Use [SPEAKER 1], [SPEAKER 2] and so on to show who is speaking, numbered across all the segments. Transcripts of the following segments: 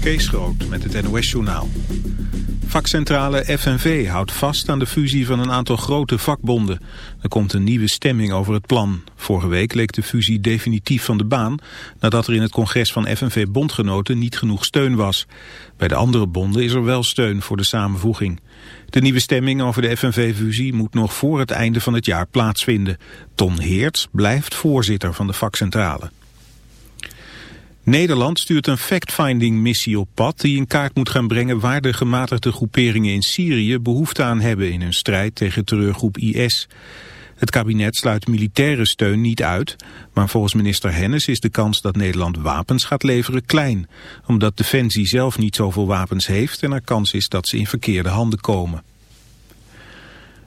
[SPEAKER 1] Kees Groot met het NOS-journaal. Vakcentrale FNV houdt vast aan de fusie van een aantal grote vakbonden. Er komt een nieuwe stemming over het plan. Vorige week leek de fusie definitief van de baan... nadat er in het congres van FNV-bondgenoten niet genoeg steun was. Bij de andere bonden is er wel steun voor de samenvoeging. De nieuwe stemming over de FNV-fusie moet nog voor het einde van het jaar plaatsvinden. Ton Heerts blijft voorzitter van de vakcentrale. Nederland stuurt een fact-finding missie op pad die in kaart moet gaan brengen waar de gematigde groeperingen in Syrië behoefte aan hebben in hun strijd tegen terreurgroep IS. Het kabinet sluit militaire steun niet uit, maar volgens minister Hennis is de kans dat Nederland wapens gaat leveren klein, omdat Defensie zelf niet zoveel wapens heeft en er kans is dat ze in verkeerde handen komen.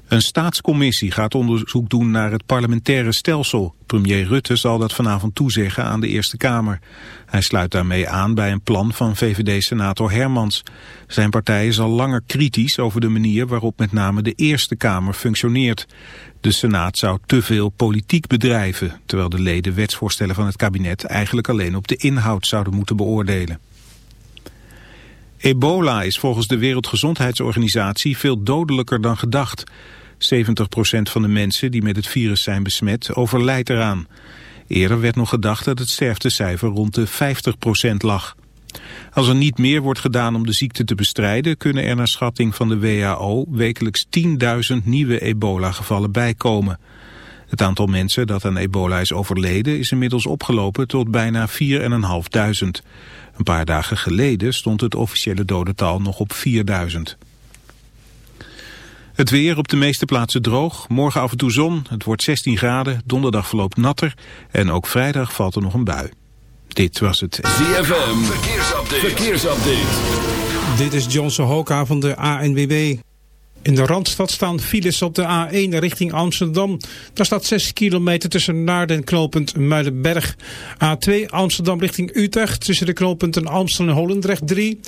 [SPEAKER 1] Een staatscommissie gaat onderzoek doen naar het parlementaire stelsel. Premier Rutte zal dat vanavond toezeggen aan de Eerste Kamer. Hij sluit daarmee aan bij een plan van VVD-senator Hermans. Zijn partij is al langer kritisch over de manier waarop met name de Eerste Kamer functioneert. De Senaat zou te veel politiek bedrijven, terwijl de leden wetsvoorstellen van het kabinet eigenlijk alleen op de inhoud zouden moeten beoordelen. Ebola is volgens de Wereldgezondheidsorganisatie veel dodelijker dan gedacht. 70% van de mensen die met het virus zijn besmet overlijdt eraan. Eerder werd nog gedacht dat het sterftecijfer rond de 50% lag. Als er niet meer wordt gedaan om de ziekte te bestrijden... kunnen er naar schatting van de WHO wekelijks 10.000 nieuwe ebola-gevallen bijkomen. Het aantal mensen dat aan ebola is overleden is inmiddels opgelopen tot bijna 4.500. Een paar dagen geleden stond het officiële dodental nog op 4.000. Het weer op de meeste plaatsen droog. Morgen af en toe zon. Het wordt 16 graden. Donderdag verloopt natter. En ook vrijdag valt er nog een bui. Dit was het
[SPEAKER 2] ZFM. Verkeersupdate. Verkeersupdate.
[SPEAKER 3] Dit is John Sohoka van de ANWB. In de Randstad staan files op de A1 richting Amsterdam. Daar staat 6 kilometer tussen Naarden en knooppunt Muidenberg. A2 Amsterdam richting Utrecht tussen de knooppunten Amstel en Holendrecht 3.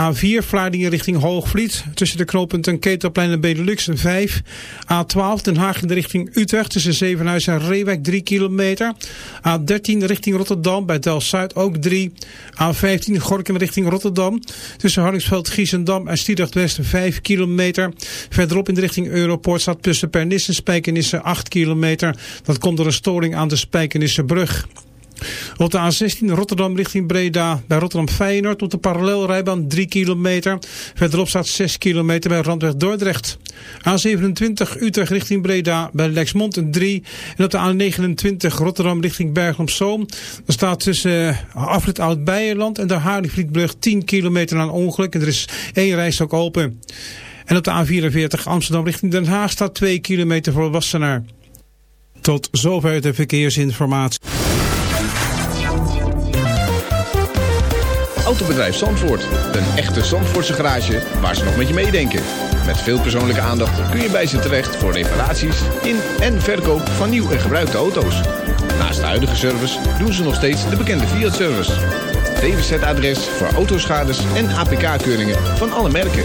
[SPEAKER 3] A4 Vlaardingen richting Hoogvliet tussen de knooppunten Ketelplein en Benelux 5. A12 Den Haag in de richting Utrecht tussen Zevenhuizen en Reewijk 3 kilometer. A13 richting Rotterdam bij Del-Zuid ook 3. A15 Gorkum richting Rotterdam tussen Hardingsveld, Giesendam en Stiedrecht West 5 kilometer. Verderop in de richting Europort staat tussen Pernissen en Spijkenisse 8 kilometer. Dat komt door een storing aan de Spijkenissebrug. Op de A16 Rotterdam richting Breda bij Rotterdam Feyenoord op de parallelrijbaan 3 kilometer. Verderop staat 6 kilometer bij Randweg Dordrecht. A27 Utrecht richting Breda bij Lexmond 3. En op de A29 Rotterdam richting Bergen op Zoom. Er staat tussen uh, afrit Oud-Beijerland en de Haarlevlietbrug 10 kilometer aan ongeluk. En er is één reis ook open. En op de A44 Amsterdam richting Den Haag staat 2 kilometer voor Wassenaar. Tot zover de verkeersinformatie.
[SPEAKER 4] Autobedrijf Zandvoort. Een echte Zandvoortse garage waar ze nog met je meedenken. Met veel persoonlijke aandacht kun je bij ze terecht voor reparaties in en verkoop van nieuw en gebruikte auto's. Naast de huidige service doen ze nog steeds de bekende Fiat-service. DWZ-adres voor autoschades en APK-keuringen van alle merken.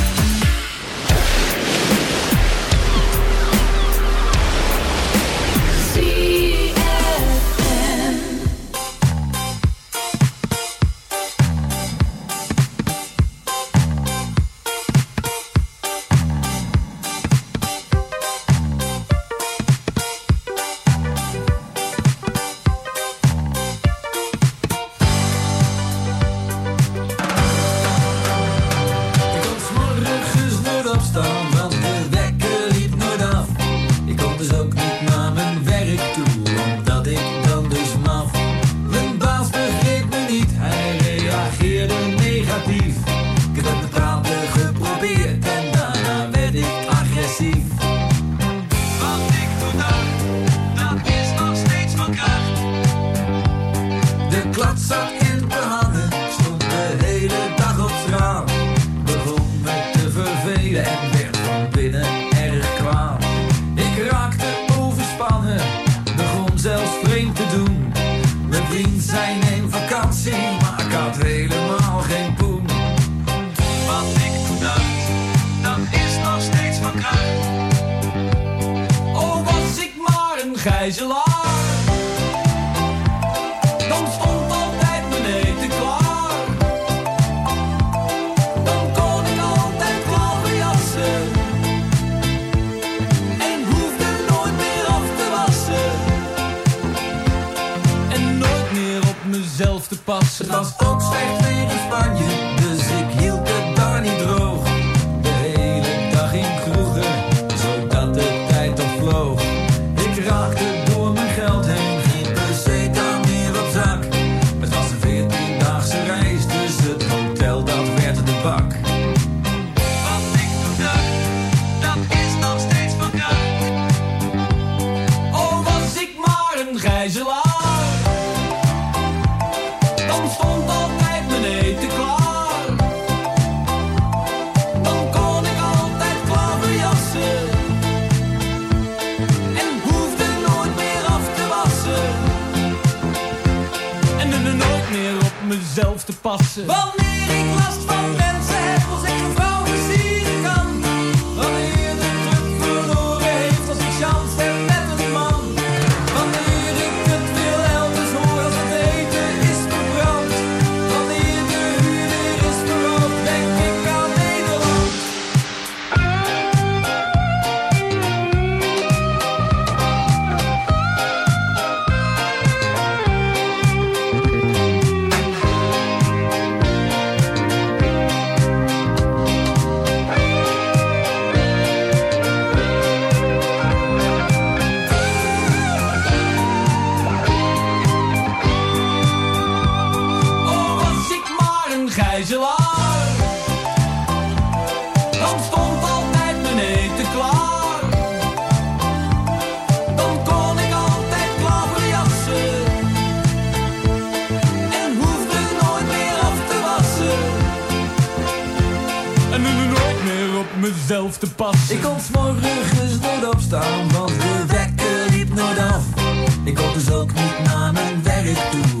[SPEAKER 5] pas. Het was mezelf te passen. Ik
[SPEAKER 6] kon morgens nooit opstaan, want de wekker liep nooit af. Ik kon dus ook niet naar mijn werk toe,